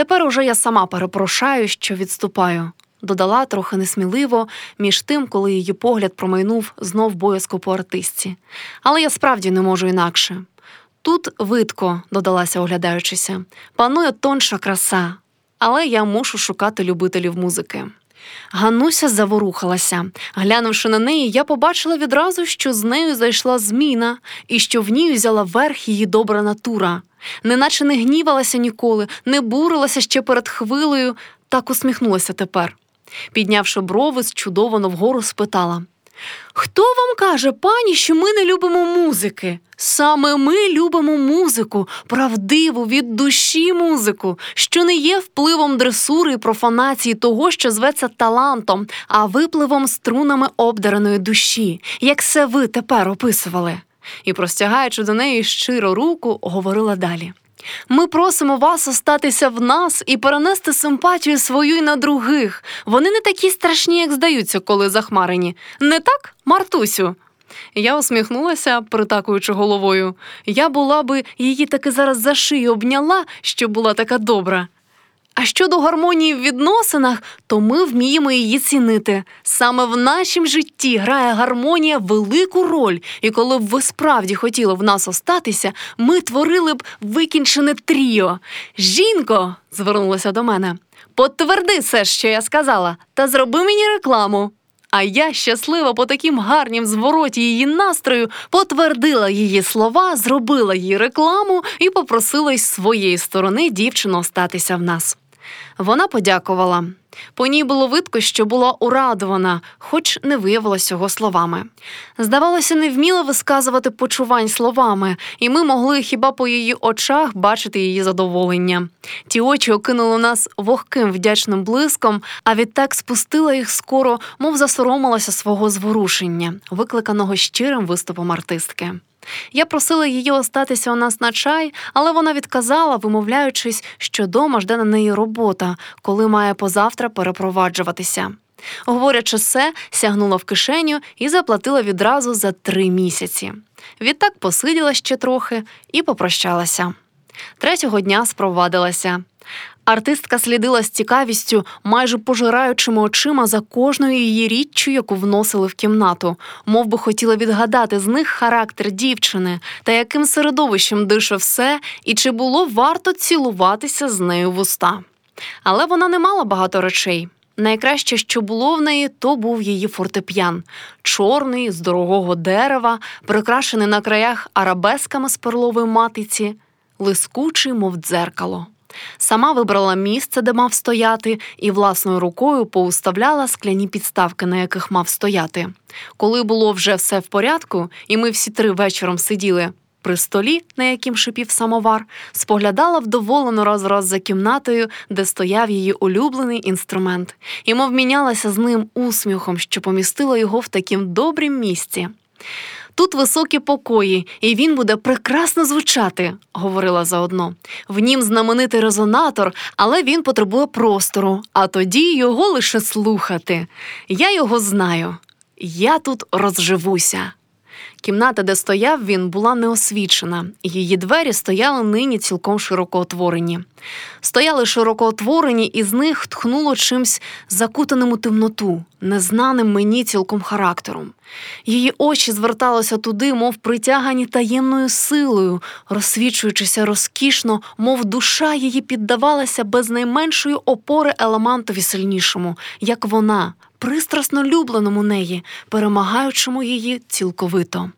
Тепер уже я сама перепрошаю, що відступаю, додала трохи несміливо, між тим, коли її погляд промайнув знов боязко по артистці. Але я справді не можу інакше. Тут видко, додалася, оглядаючися, панує тонша краса, але я мушу шукати любителів музики. Гануся заворухалася. Глянувши на неї, я побачила відразу, що з нею зайшла зміна, і що в ній взяла верх її добра натура. Неначе не гнівалася ніколи, не бурилася ще перед хвилею, так усміхнулася тепер. Піднявши брови, зчудовано вгору спитала Хто вам каже, пані, що ми не любимо музики? Саме ми любимо музику, правдиву від душі музику, що не є впливом дресури і профанації того, що зветься талантом, а випливом струнами обдареної душі, як це ви тепер описували. І, простягаючи до неї щиро руку, говорила далі. Ми просимо вас остатися в нас і перенести симпатію свою й на других. Вони не такі страшні, як здаються, коли захмарені. Не так, Мартусю? Я усміхнулася, притакуючи головою. Я була би її таки зараз за шию обняла, що була така добра. А щодо гармонії в відносинах, то ми вміємо її цінити. Саме в нашім житті грає гармонія велику роль, і коли б ви справді хотіли в нас остатися, ми творили б викінчене тріо. Жінко, звернулася до мене, потверди все, що я сказала, та зроби мені рекламу. А я щаслива по таким гарнім звороті її настрою потвердила її слова, зробила їй рекламу і попросила із своєї сторони дівчину остатися в нас. Вона подякувала. По ній було видко, що була урадована, хоч не виявилось його словами. Здавалося, не вміла висказувати почувань словами, і ми могли хіба по її очах бачити її задоволення. Ті очі окинули нас вогким вдячним блиском, а відтак спустила їх скоро, мов засоромилася свого зворушення, викликаного щирим виступом артистки. Я просила її остатися у нас на чай, але вона відказала, вимовляючись, що дома жде на неї робота, коли має позавтра перепроваджуватися. Говорячи все, сягнула в кишеню і заплатила відразу за три місяці. Відтак посиділа ще трохи і попрощалася. Третього дня спровадилася. Артистка слідила з цікавістю, майже пожираючими очима за кожною її річчю, яку вносили в кімнату, мов би хотіла відгадати з них характер дівчини та яким середовищем дише все, і чи було варто цілуватися з нею в уста. Але вона не мала багато речей. Найкраще, що було в неї, то був її фортеп'ян, чорний, з дорогого дерева, прикрашений на краях арабесками з перлової матиці, лискучий, мов дзеркало. Сама вибрала місце, де мав стояти, і власною рукою поуставляла скляні підставки, на яких мав стояти. Коли було вже все в порядку, і ми всі три вечором сиділи при столі, на яким шипів самовар, споглядала вдоволено раз раз за кімнатою, де стояв її улюблений інструмент, і мов мінялася з ним усміхом, що помістила його в таким добрім місці. Тут високі покої, і він буде прекрасно звучати, говорила заодно. В нім знаменитий резонатор, але він потребує простору, а тоді його лише слухати. Я його знаю. Я тут розживуся. Кімната, де стояв він, була неосвічена, її двері стояли нині цілком широко отворені. Стояли широко отворені, і з них тхнуло чимсь закутаним у темноту, незнаним мені цілком характером. Її очі зверталися туди, мов притягані таємною силою, розсвічуючися розкішно, мов душа її піддавалася без найменшої опори елементові сильнішому, як вона, пристрасно любленому неї, перемагаючому її цілковито.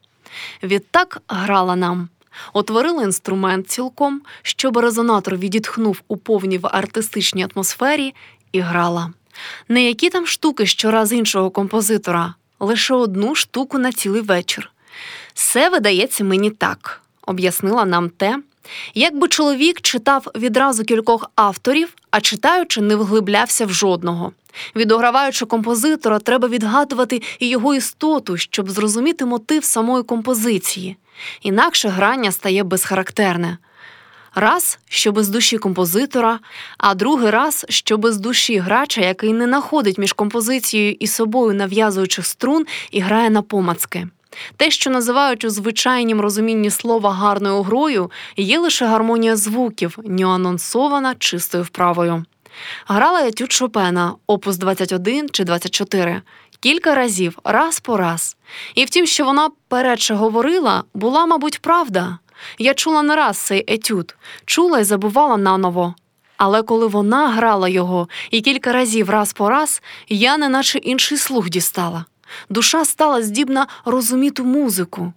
Відтак грала нам. Отворила інструмент цілком, щоб резонатор відітхнув у повній в артистичній атмосфері, і грала. Не які там штуки щораз іншого композитора, лише одну штуку на цілий вечір. Все видається мені так, об'яснила нам те, якби чоловік читав відразу кількох авторів, а читаючи, не вглиблявся в жодного. Відограваючи композитора, треба відгадувати і його істоту, щоб зрозуміти мотив самої композиції. Інакше грання стає безхарактерне. Раз, що без душі композитора, а другий раз, що без душі грача, який не находить між композицією і собою нав'язуючих струн і грає на помацки. Те, що називають у звичайнім розумінні слова гарною грою, є лише гармонія звуків, нюансована чистою вправою. Грала я тют Шопена, опус 21 чи 24, кілька разів, раз по раз. І втім, що вона передше говорила, була, мабуть, правда. Я чула не раз цей етюд, чула і забувала наново. Але коли вона грала його і кілька разів раз по раз, я неначе інший слух дістала. Душа стала здібна розуміти музику.